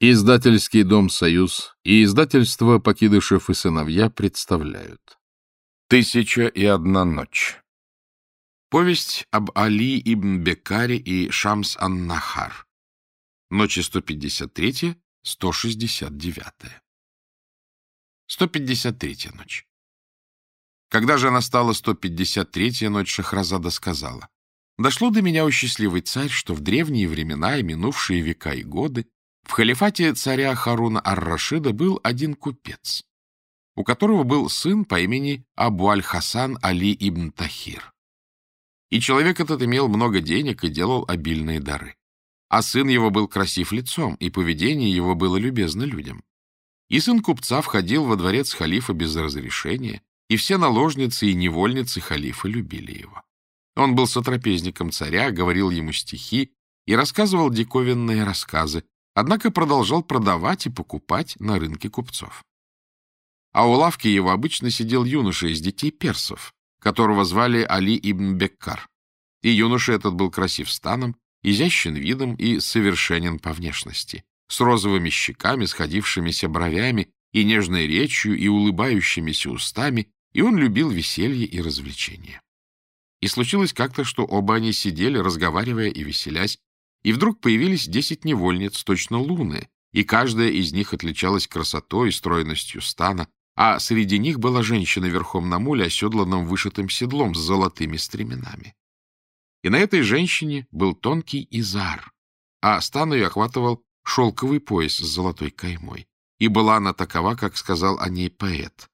Издательский дом «Союз» и издательство «Покидышев и сыновья» представляют. «Тысяча и одна ночь». Повесть об Али ибн Бекаре и Шамс ан-Нахар. Ночи 153-169. 153-я ночь. Когда же настала 153-я ночь, Шахразада сказала, «Дошло до меня, у счастливый царь, что в древние времена и минувшие века и годы в халифате царя Харуна ар-Рашида был один купец, у которого был сын по имени Абу аль-Хасан Али ибн Тахир. И человек этот имел много денег и делал обильные дары. А сын его был красив лицом, и поведение его было любезно людям. И сын купца входил во дворец халифа без разрешения, и все наложницы и невольницы халифа любили его. Он был сотрапезником царя, говорил ему стихи и рассказывал диковинные рассказы, однако продолжал продавать и покупать на рынке купцов. А у лавки его обычно сидел юноша из детей персов, которого звали Али ибн Беккар. И юноша этот был красив станом, изящен видом и совершенен по внешности, с розовыми щеками, сходившимися бровями и нежной речью и улыбающимися устами, и он любил веселье и развлечения. И случилось как-то, что оба они сидели, разговаривая и веселясь, и вдруг появились десять невольниц, точно луны, и каждая из них отличалась красотой и стройностью стана, а среди них была женщина верхом на муле, оседланном вышитым седлом с золотыми стременами. И на этой женщине был тонкий изар, а стан ее охватывал шелковый пояс с золотой каймой. И была она такова, как сказал о ней поэт.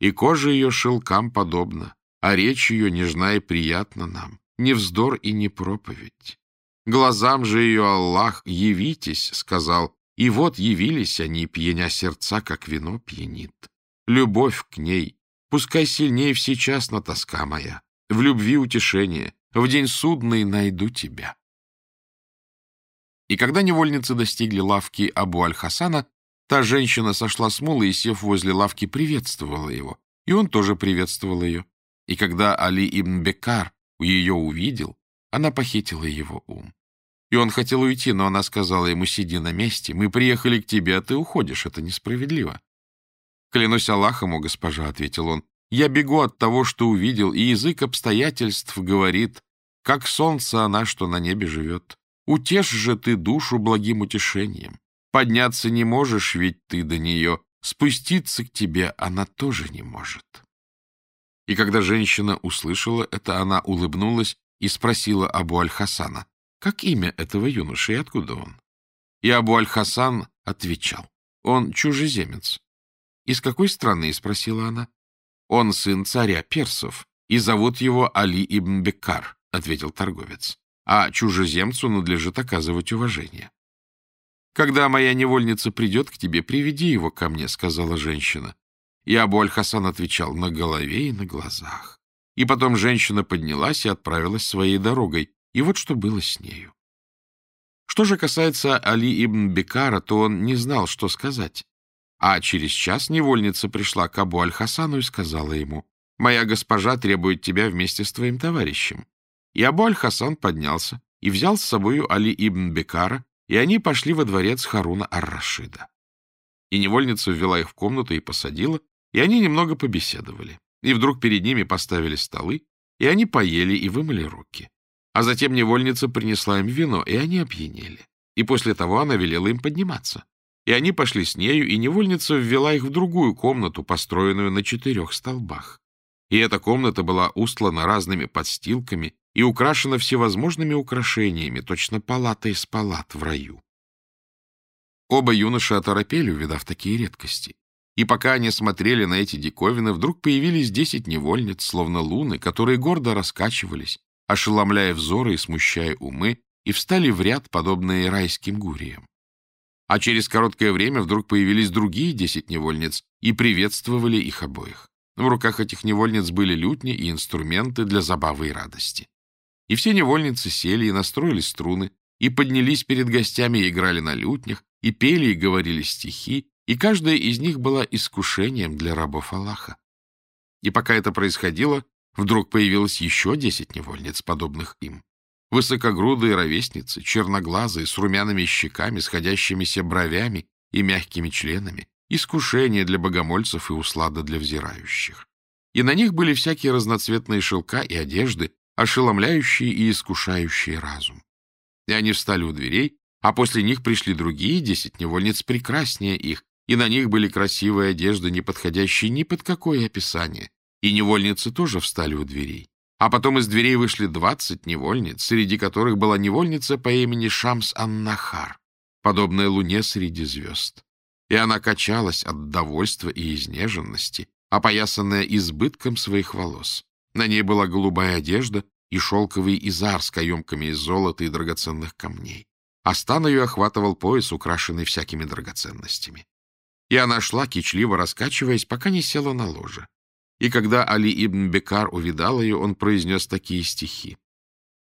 И кожа ее шелкам подобна, а речь ее нежна и приятна нам, не вздор и не проповедь. Глазам же ее Аллах «Явитесь», — сказал, и вот явились они, пьяня сердца, как вино пьянит. Любовь к ней, пускай сильнее всечасно тоска моя, в любви утешение, в день судный найду тебя. И когда невольницы достигли лавки Абу Аль-Хасана, та женщина сошла с мула и, сев возле лавки, приветствовала его, и он тоже приветствовал ее. И когда Али ибн Бекар ее увидел, она похитила его ум. И он хотел уйти, но она сказала ему, сиди на месте, мы приехали к тебе, а ты уходишь, это несправедливо. Клянусь Аллахом, о госпожа, — ответил он, — я бегу от того, что увидел, и язык обстоятельств говорит, как солнце она, что на небе живет. Утешь же ты душу благим утешением. Подняться не можешь, ведь ты до нее, спуститься к тебе она тоже не может. И когда женщина услышала это, она улыбнулась и спросила Абу Аль-Хасана, как имя этого юноши и откуда он? И Абу Аль-Хасан отвечал, он чужеземец. «Из какой страны?» — спросила она. «Он сын царя персов, и зовут его Али ибн Беккар», — ответил торговец. «А чужеземцу надлежит оказывать уважение». «Когда моя невольница придет к тебе, приведи его ко мне», — сказала женщина. И Абу Аль-Хасан отвечал на голове и на глазах. И потом женщина поднялась и отправилась своей дорогой. И вот что было с нею. Что же касается Али ибн Бекара, то он не знал, что сказать. А через час невольница пришла к Абу Аль-Хасану и сказала ему, «Моя госпожа требует тебя вместе с твоим товарищем». И Абу Аль-Хасан поднялся и взял с собою Али ибн Бекара, и они пошли во дворец Харуна ар-Рашида. И невольница ввела их в комнату и посадила, и они немного побеседовали. И вдруг перед ними поставили столы, и они поели и вымыли руки. А затем невольница принесла им вино, и они опьянели. И после того она велела им подниматься. И они пошли с нею, и невольница ввела их в другую комнату, построенную на четырех столбах. И эта комната была устлана разными подстилками и украшена всевозможными украшениями, точно палата из палат в раю. Оба юноши оторопели, увидав такие редкости. И пока они смотрели на эти диковины, вдруг появились десять невольниц, словно луны, которые гордо раскачивались, ошеломляя взоры и смущая умы, и встали в ряд, подобные райским гуриям. А через короткое время вдруг появились другие десять невольниц и приветствовали их обоих. В руках этих невольниц были лютни и инструменты для забавы и радости. И все невольницы сели и настроили струны, и поднялись перед гостями и играли на лютнях, и пели и говорили стихи, и каждая из них была искушением для рабов Аллаха. И пока это происходило, вдруг появилось еще десять невольниц, подобных им. Высокогрудые ровесницы, черноглазые, с румяными щеками, сходящимися бровями и мягкими членами, искушение для богомольцев и услада для взирающих. И на них были всякие разноцветные шелка и одежды, ошеломляющие и искушающие разум. И они встали у дверей, а после них пришли другие десять невольниц прекраснее их, и на них были красивые одежды, не подходящие ни под какое описание. И невольницы тоже встали у дверей. А потом из дверей вышли двадцать невольниц, среди которых была невольница по имени Шамс Аннахар, подобная луне среди звезд. И она качалась от довольства и изнеженности, опоясанная избытком своих волос. На ней была голубая одежда и шелковый изар с каемками из золота и драгоценных камней. А стан ее охватывал пояс, украшенный всякими драгоценностями. И она шла, кичливо раскачиваясь, пока не села на ложе. И когда Али ибн Бекар увидал ее, он произнес такие стихи.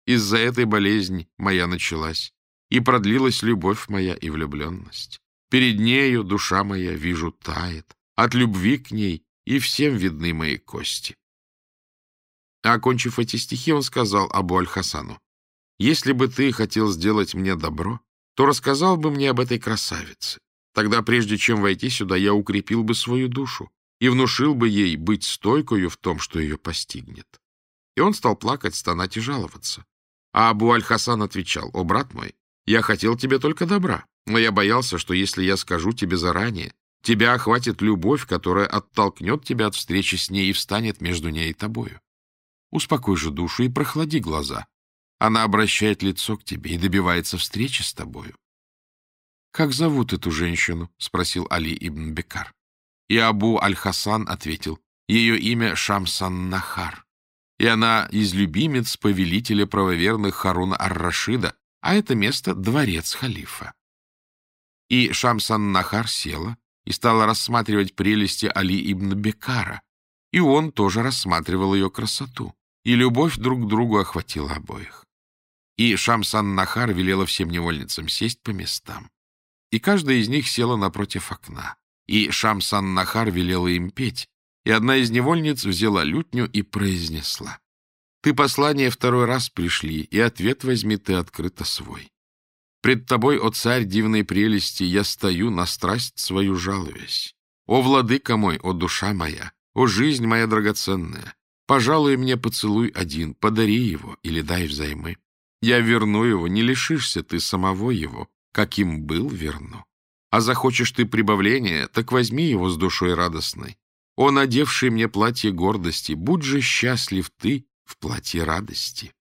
«Из-за этой болезни моя началась, и продлилась любовь моя и влюбленность. Перед нею душа моя, вижу, тает, от любви к ней и всем видны мои кости». А окончив эти стихи, он сказал Абу Аль-Хасану, «Если бы ты хотел сделать мне добро, то рассказал бы мне об этой красавице. Тогда, прежде чем войти сюда, я укрепил бы свою душу и внушил бы ей быть стойкою в том, что ее постигнет. И он стал плакать, стонать и жаловаться. А Абу Аль-Хасан отвечал, «О, брат мой, я хотел тебе только добра, но я боялся, что если я скажу тебе заранее, тебя охватит любовь, которая оттолкнет тебя от встречи с ней и встанет между ней и тобою. Успокой же душу и прохлади глаза. Она обращает лицо к тебе и добивается встречи с тобою. — Как зовут эту женщину? — спросил Али ибн Бекар. И Абу Аль-Хасан ответил, ее имя Шамсан Нахар, и она из любимец повелителя правоверных Харуна Ар-Рашида, а это место — дворец халифа. И Шамсан Нахар села и стала рассматривать прелести Али ибн Бекара, и он тоже рассматривал ее красоту, и любовь друг к другу охватила обоих. И Шамсан Нахар велела всем невольницам сесть по местам. И каждая из них села напротив окна и Шамсан-Нахар велела им петь, и одна из невольниц взяла лютню и произнесла. «Ты послание второй раз пришли, и ответ возьми ты открыто свой. Пред тобой, о царь дивной прелести, я стою, на страсть свою жалуясь. О, владыка мой, о душа моя, о жизнь моя драгоценная, пожалуй мне поцелуй один, подари его или дай взаймы. Я верну его, не лишишься ты самого его, каким был верну. А захочешь ты прибавления, так возьми его с душой радостной. Он, одевший мне платье гордости, будь же счастлив ты в платье радости.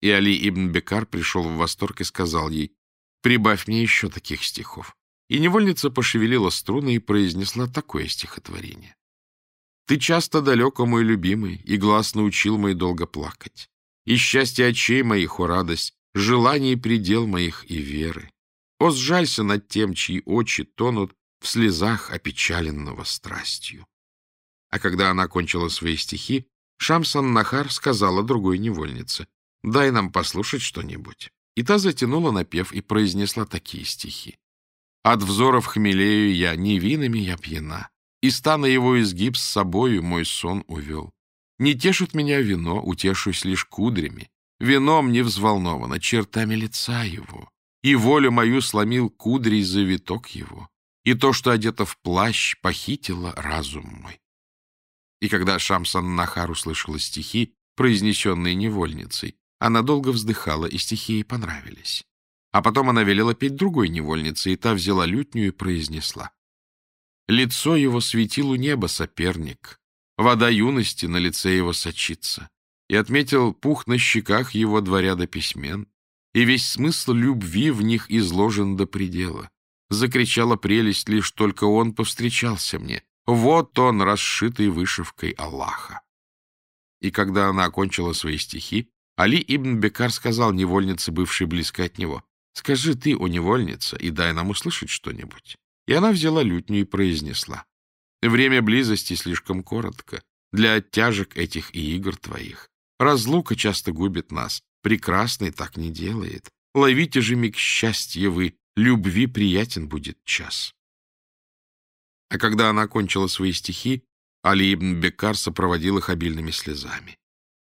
И Али ибн Бекар пришел в восторг и сказал ей, «Прибавь мне еще таких стихов». И невольница пошевелила струны и произнесла такое стихотворение. «Ты часто далеко, мой любимый, и глаз научил мой долго плакать. И счастье очей моих, о радость, желаний предел моих и веры. О, сжалься над тем, чьи очи тонут в слезах опечаленного страстью. А когда она кончила свои стихи, Шамсан Нахар сказала другой невольнице, «Дай нам послушать что-нибудь». И та затянула напев и произнесла такие стихи. «От взоров хмелею я, невинами я пьяна, и стана его изгиб с собою мой сон увел. Не тешит меня вино, утешусь лишь кудрями, вином не взволновано, чертами лица его и волю мою сломил кудрей завиток его, и то, что одето в плащ, похитило разум мой. И когда Шамсан Нахар услышала стихи, произнесенные невольницей, она долго вздыхала, и стихи ей понравились. А потом она велела петь другой невольнице, и та взяла лютню и произнесла. Лицо его светило небо соперник, вода юности на лице его сочится, и отметил пух на щеках его два ряда письмен, и весь смысл любви в них изложен до предела. Закричала прелесть, лишь только он повстречался мне. Вот он, расшитый вышивкой Аллаха. И когда она окончила свои стихи, Али ибн Бекар сказал невольнице, бывшей близко от него, «Скажи ты, о невольница, и дай нам услышать что-нибудь». И она взяла лютню и произнесла, «Время близости слишком коротко для оттяжек этих и игр твоих. Разлука часто губит нас, Прекрасный так не делает. Ловите же миг счастья вы, любви приятен будет час. А когда она окончила свои стихи, Али ибн Бекар сопроводил их обильными слезами.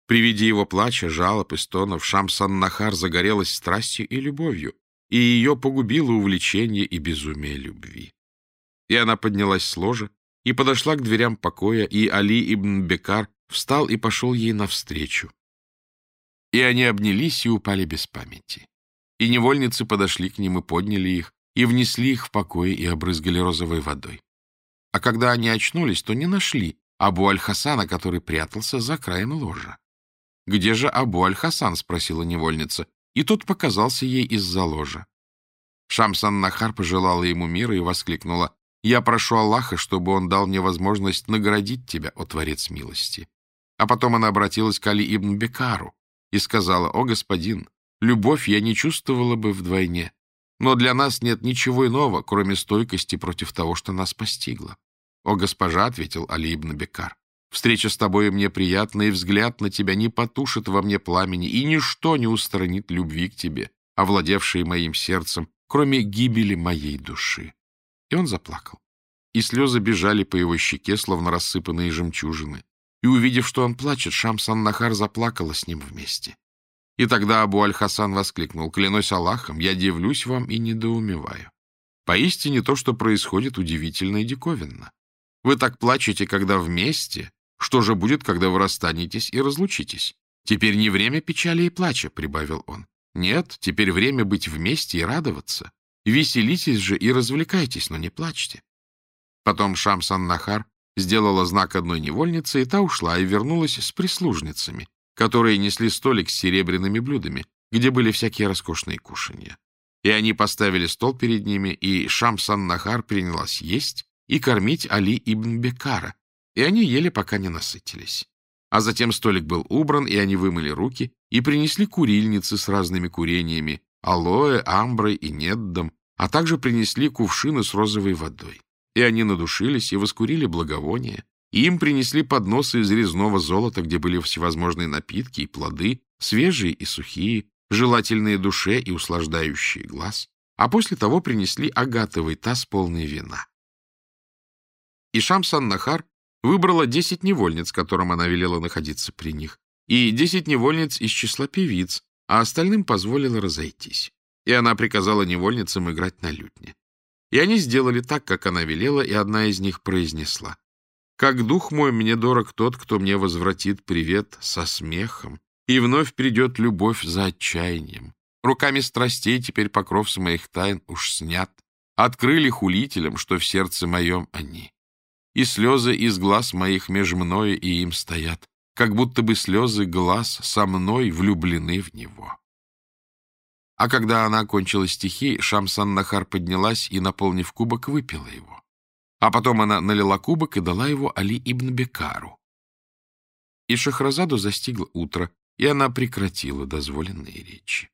При виде его плача, жалоб и стонов Шамсан-Нахар загорелась страстью и любовью, и ее погубило увлечение и безумие любви. И она поднялась с ложа и подошла к дверям покоя, и Али ибн Бекар встал и пошел ей навстречу. И они обнялись и упали без памяти. И невольницы подошли к ним и подняли их, и внесли их в покой и обрызгали розовой водой. А когда они очнулись, то не нашли Абу Аль-Хасана, который прятался за краем ложа. «Где же Абу Аль-Хасан?» — спросила невольница, и тот показался ей из-за ложа. Шамсан-Нахар пожелала ему мира и воскликнула, «Я прошу Аллаха, чтобы он дал мне возможность наградить тебя, о Творец милости». А потом она обратилась к Али ибн Бекару и сказала, «О, господин, любовь я не чувствовала бы вдвойне, но для нас нет ничего иного, кроме стойкости против того, что нас постигло». «О, госпожа», — ответил Али ибн Бекар, Встреча с тобой мне приятна, и взгляд на тебя не потушит во мне пламени, и ничто не устранит любви к тебе, овладевшей моим сердцем, кроме гибели моей души. И он заплакал. И слезы бежали по его щеке, словно рассыпанные жемчужины. И, увидев, что он плачет, Шамсан-Нахар заплакала с ним вместе. И тогда Абу Аль-Хасан воскликнул, «Клянусь Аллахом, я дивлюсь вам и недоумеваю. Поистине то, что происходит, удивительно и диковинно. Вы так плачете, когда вместе, что же будет, когда вы расстанетесь и разлучитесь? Теперь не время печали и плача, — прибавил он. Нет, теперь время быть вместе и радоваться. Веселитесь же и развлекайтесь, но не плачьте. Потом Шамсан-Нахар сделала знак одной невольнице, и та ушла и вернулась с прислужницами, которые несли столик с серебряными блюдами, где были всякие роскошные кушанья. И они поставили стол перед ними, и Шамсан-Нахар принялась есть и кормить Али ибн Бекара, и они ели, пока не насытились. А затем столик был убран, и они вымыли руки и принесли курильницы с разными курениями, алоэ, амброй и неддом, а также принесли кувшины с розовой водой. И они надушились и воскурили благовония, и им принесли подносы из резного золота, где были всевозможные напитки и плоды, свежие и сухие, желательные душе и услаждающие глаз, а после того принесли агатовый таз полный вина. И Шамсан-Нахар выбрала десять невольниц, которым она велела находиться при них, и десять невольниц из числа певиц, а остальным позволила разойтись. И она приказала невольницам играть на лютне. И они сделали так, как она велела, и одна из них произнесла. «Как дух мой, мне дорог тот, кто мне возвратит привет со смехом, и вновь придет любовь за отчаянием. Руками страстей теперь покров с моих тайн уж снят. Открыли хулителям, что в сердце моем они и слезы из глаз моих меж мною и им стоят, как будто бы слезы глаз со мной влюблены в него. А когда она окончила стихи, Шамсан-Нахар поднялась и, наполнив кубок, выпила его. А потом она налила кубок и дала его Али ибн Бекару. И Шахразаду застигло утро, и она прекратила дозволенные речи.